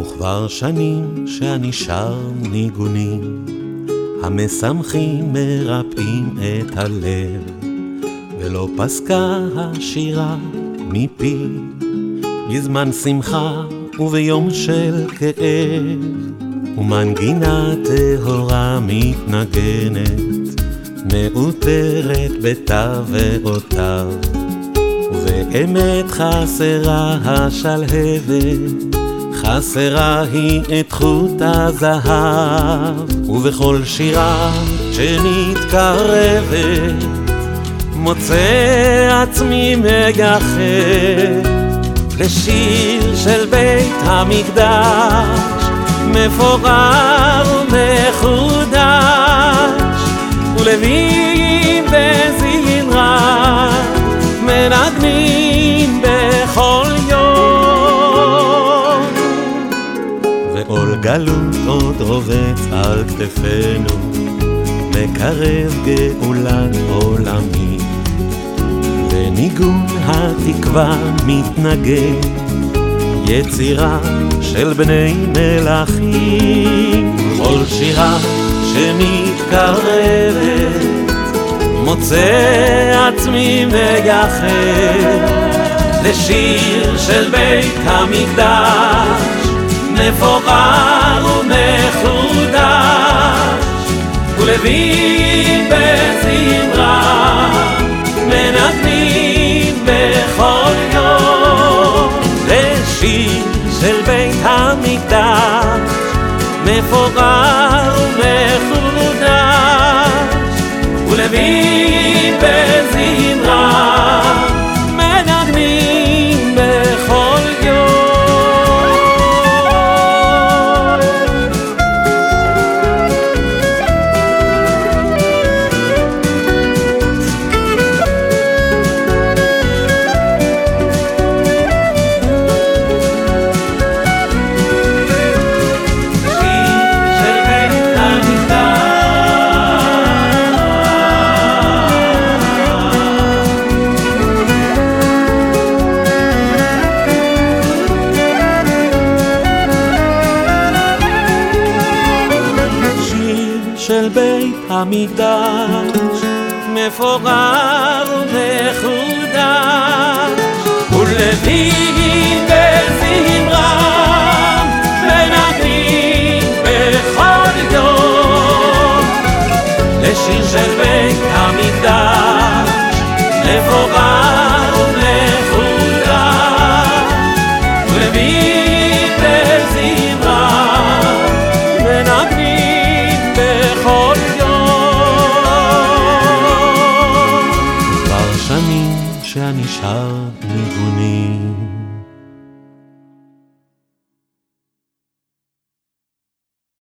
וכבר שנים שאני שר ניגונים המשמחים מרפאים את הלב ולא פסקה השירה מפי בזמן שמחה וביום של כאב ומנגינה טהורה מתנגנת מאותרת בתוואותיו ובאמת חסרה השלהבת חסרה היא את חוט הזהב ובכל שירה שנתקרבת מוצא עצמי מייחד לשיר של בית המקדש מפורר ומחודש ולווים בזמרה מנגנים בכל יום. ועול גלות עוד רובץ על כתפינו מקרב גאולת עולמי. וניגון התקווה מתנגן יצירה של בני מלכים כל שירה שמתקרבת מוצא עצמי מייחד לשיר של בית המקדש מפורר ומחודש. ולווים בזמרה מנגנים בכל ומחודש ולווים בזמרה של בית המקדש מפורר ומחודש. ולווים בזמרם מנגנים בכל יום. לשיר של בית המקדש מפורר ומחודש. ולווים